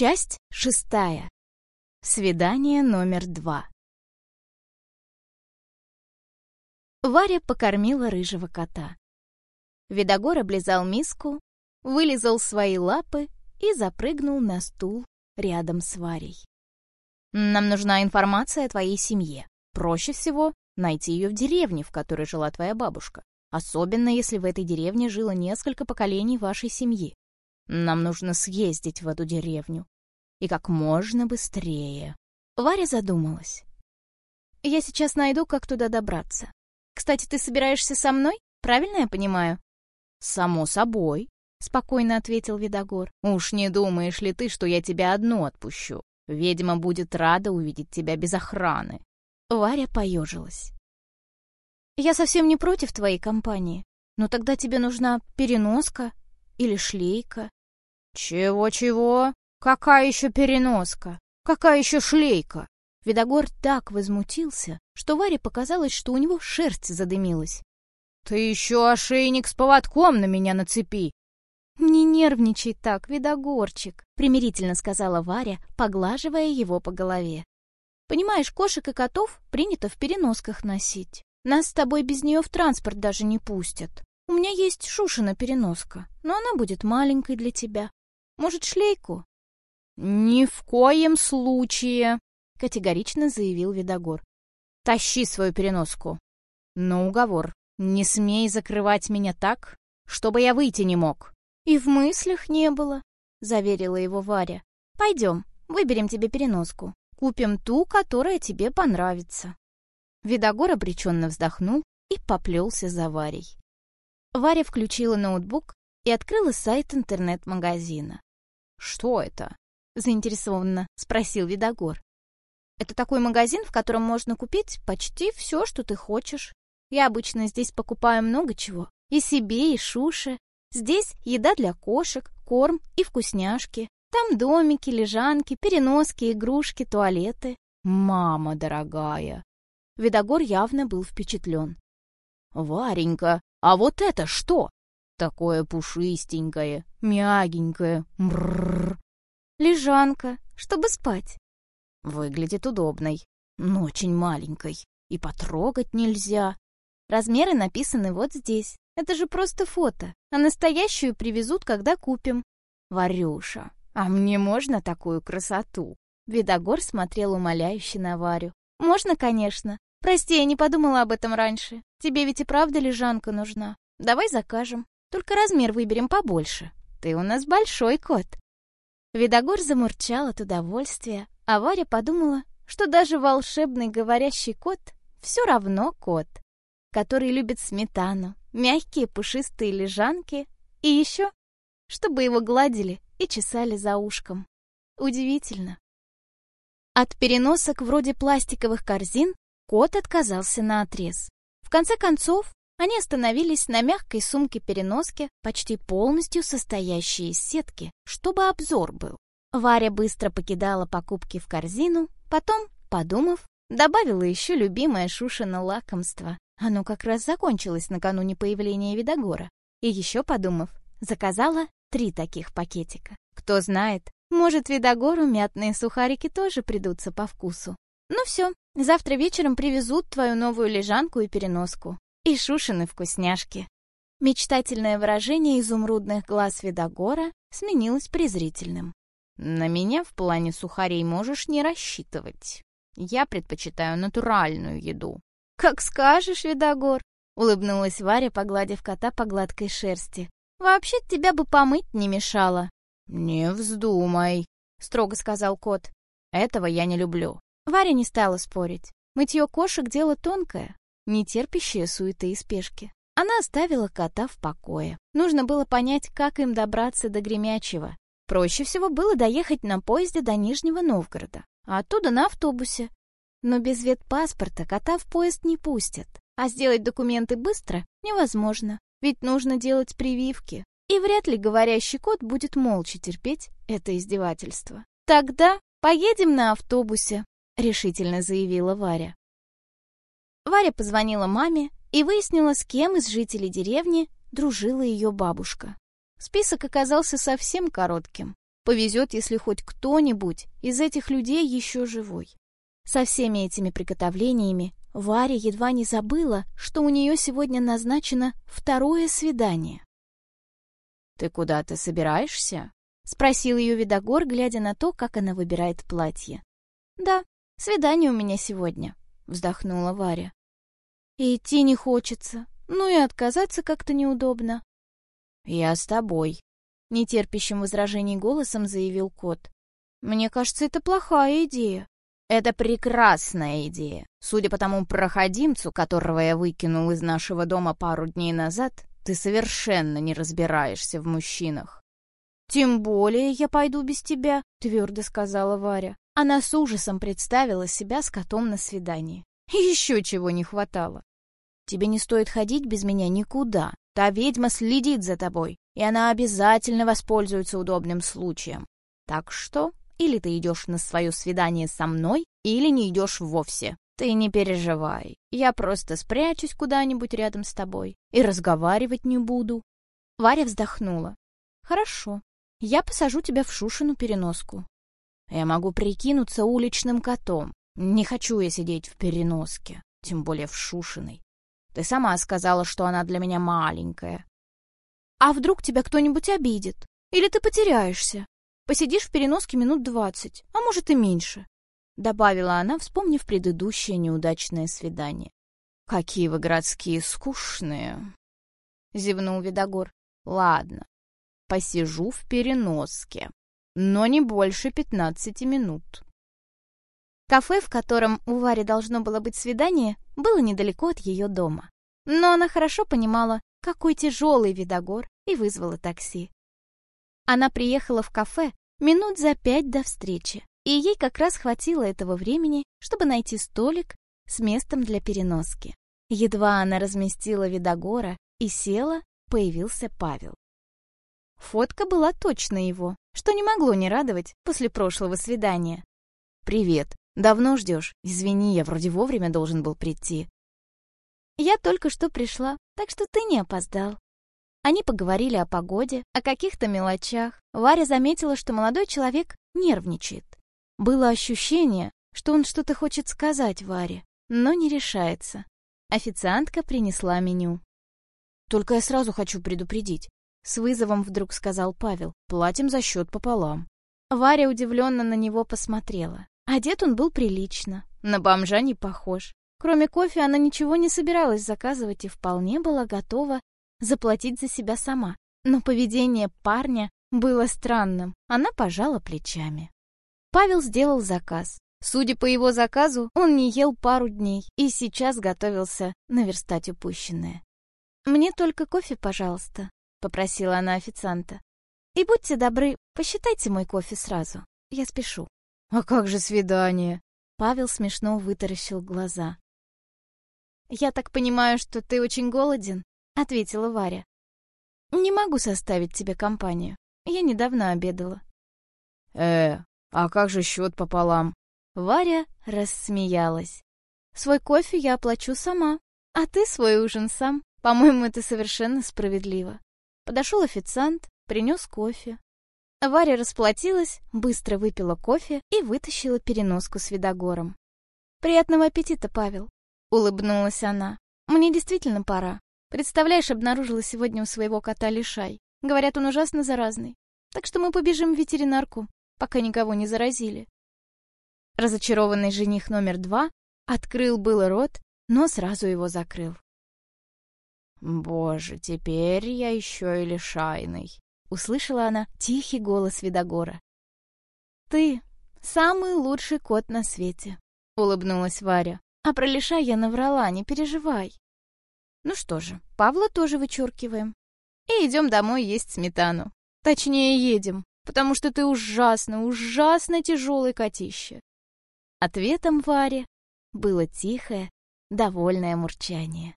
Часть шестая. Свидание номер два. Варя покормила рыжего кота. Видогор облизал миску, вылизал свои лапы и запрыгнул на стул рядом с Варей. «Нам нужна информация о твоей семье. Проще всего найти ее в деревне, в которой жила твоя бабушка, особенно если в этой деревне жило несколько поколений вашей семьи. Нам нужно съездить в эту деревню. И как можно быстрее. Варя задумалась. Я сейчас найду, как туда добраться. Кстати, ты собираешься со мной? Правильно я понимаю? Само собой, спокойно ответил Видогор. Уж не думаешь ли ты, что я тебя одну отпущу? Ведьма будет рада увидеть тебя без охраны. Варя поежилась. Я совсем не против твоей компании. Но тогда тебе нужна переноска или шлейка. «Чего-чего? Какая еще переноска? Какая еще шлейка?» Видогор так возмутился, что Варе показалось, что у него шерсть задымилась. «Ты еще ошейник с поводком на меня нацепи!» «Не нервничай так, Видогорчик», — примирительно сказала Варя, поглаживая его по голове. «Понимаешь, кошек и котов принято в переносках носить. Нас с тобой без нее в транспорт даже не пустят. У меня есть Шушина переноска, но она будет маленькой для тебя. Может, шлейку?» «Ни в коем случае!» — категорично заявил Видогор. «Тащи свою переноску. Но уговор. Не смей закрывать меня так, чтобы я выйти не мог». «И в мыслях не было», — заверила его Варя. «Пойдем, выберем тебе переноску. Купим ту, которая тебе понравится». Видогор обреченно вздохнул и поплелся за Варей. Варя включила ноутбук и открыла сайт интернет-магазина. «Что это?» — заинтересованно спросил Видогор. «Это такой магазин, в котором можно купить почти все, что ты хочешь. Я обычно здесь покупаю много чего. И себе, и Шуше. Здесь еда для кошек, корм и вкусняшки. Там домики, лежанки, переноски, игрушки, туалеты. Мама дорогая!» Видогор явно был впечатлен. «Варенька, а вот это что?» Такое пушистенькое, мягенькое. Мрррр. Лежанка, чтобы спать. Выглядит удобной, но очень маленькой. И потрогать нельзя. Размеры написаны вот здесь. Это же просто фото. А настоящую привезут, когда купим. Варюша, а мне можно такую красоту? Видогор смотрел умоляюще на Варю. «Можно, конечно. Прости, я не подумала об этом раньше. Тебе ведь и правда лежанка нужна. Давай закажем». Только размер выберем побольше. Ты у нас большой кот». Видогор замурчал от удовольствия, а Варя подумала, что даже волшебный говорящий кот все равно кот, который любит сметану, мягкие пушистые лежанки и еще, чтобы его гладили и чесали за ушком. Удивительно. От переносок вроде пластиковых корзин кот отказался на отрез. В конце концов, они остановились на мягкой сумке-переноске, почти полностью состоящей из сетки, чтобы обзор был. Варя быстро покидала покупки в корзину, потом, подумав, добавила еще любимое Шушино лакомство. Оно как раз закончилось накануне появления Видогора. И еще подумав, заказала три таких пакетика. Кто знает, может, Видогору мятные сухарики тоже придутся по вкусу. Ну все, завтра вечером привезут твою новую лежанку и переноску и Шушины вкусняшки. Мечтательное выражение изумрудных глаз Видогора сменилось презрительным. «На меня в плане сухарей можешь не рассчитывать. Я предпочитаю натуральную еду». «Как скажешь, Видогор», — улыбнулась Варя, погладив кота по гладкой шерсти. «Вообще тебя бы помыть не мешало». «Не вздумай», — строго сказал кот. «Этого я не люблю». Варя не стала спорить. Мытье кошек — дело тонкое не терпящая суеты и спешки. Она оставила кота в покое. Нужно было понять, как им добраться до Гремячего. Проще всего было доехать на поезде до Нижнего Новгорода, а оттуда на автобусе. Но без ветпаспорта кота в поезд не пустят, а сделать документы быстро невозможно, ведь нужно делать прививки. И вряд ли говорящий кот будет молча терпеть это издевательство. «Тогда поедем на автобусе», — решительно заявила Варя. Варя позвонила маме и выяснила, с кем из жителей деревни дружила ее бабушка. Список оказался совсем коротким. По Повезет, если хоть кто-нибудь из этих людей еще живой. Со всеми этими приготовлениями Варя едва не забыла, что у нее сегодня назначено второе свидание. «Ты куда-то собираешься?» — спросил ее Видогор, глядя на то, как она выбирает платье. «Да, свидание у меня сегодня», — вздохнула Варя. «И идти не хочется, ну и отказаться как-то неудобно». «Я с тобой», — нетерпящим возражений голосом заявил кот. «Мне кажется, это плохая идея». Это прекрасная идея. Судя по тому проходимцу, которого я выкинул из нашего дома пару дней назад, ты совершенно не разбираешься в мужчинах. «Тем более я пойду без тебя», — твердо сказала Варя. Она с ужасом представила себя с котом на свидании. Еще чего не хватало. «Тебе не стоит ходить без меня никуда. Та ведьма следит за тобой, и она обязательно воспользуется удобным случаем. Так что или ты идешь на свое свидание со мной, или не идешь вовсе. Ты не переживай, я просто спрячусь куда-нибудь рядом с тобой и разговаривать не буду». Варя вздохнула. «Хорошо, я посажу тебя в Шушину переноску. Я могу прикинуться уличным котом. Не хочу я сидеть в переноске, тем более в Шушиной. Ты сама сказала, что она для меня маленькая. А вдруг тебя кто-нибудь обидит? Или ты потеряешься? Посидишь в переноске минут двадцать, а может и меньше», — добавила она, вспомнив предыдущее неудачное свидание. «Какие вы городские скучные!» — зевнул Видогор. «Ладно, посижу в переноске, но не больше пятнадцати минут». Кафе, в котором у Вари должно было быть свидание, было недалеко от ее дома. Но она хорошо понимала, какой тяжелый Видогор, и вызвала такси. Она приехала в кафе минут за пять до встречи, и ей как раз хватило этого времени, чтобы найти столик с местом для переноски. Едва она разместила Видогора и села, появился Павел. Фотка была точно его, что не могло не радовать после прошлого свидания. «Привет. Давно ждешь? Извини, я вроде вовремя должен был прийти». «Я только что пришла, так что ты не опоздал», они поговорили о погоде, о каких-то мелочах. Варя заметила, что молодой человек нервничает. Было ощущение, что он что-то хочет сказать Варе, но не решается. Официантка принесла меню. «Только я сразу хочу предупредить», — с вызовом вдруг сказал Павел. «Платим за счет пополам». Варя удивленно на него посмотрела. Одет он был прилично, на бомжа не похож. Кроме кофе она ничего не собиралась заказывать и вполне была готова заплатить за себя сама. Но поведение парня было странным. Она пожала плечами. Павел сделал заказ. Судя по его заказу, он не ел пару дней и сейчас готовился наверстать упущенное. «Мне только кофе, пожалуйста», — попросила она официанта. «И будьте добры, посчитайте мой кофе сразу. Я спешу». «А как же свидание?» Павел смешно вытаращил глаза. «Я так понимаю, что ты очень голоден?» — ответила Варя. «Не могу составить тебе компанию. Я недавно обедала». «Э, а как же счет пополам?» Варя рассмеялась. «Свой кофе я оплачу сама, а ты свой ужин сам. По-моему, это совершенно справедливо». Подошел официант, принес кофе. Варя расплатилась, быстро выпила кофе и вытащила переноску с видогором. «Приятного аппетита, Павел!» — улыбнулась она. «Мне действительно пора. Представляешь, обнаружила сегодня у своего кота лишай. Говорят, он ужасно заразный. Так что мы побежим в ветеринарку, пока никого не заразили. Разочарованный жених номер два открыл было рот, но сразу его закрыл. «Боже, теперь я еще и лишайный», — услышала она тихий голос Видогора. «Ты самый лучший кот на свете», — улыбнулась Варя. «А про лишай я наврала, не переживай. Ну что же, Павла тоже вычеркиваем. И идем домой есть сметану. Точнее, едем, потому что ты ужасно, ужасно тяжелый котище. Ответом Варе было тихое, довольное мурчание.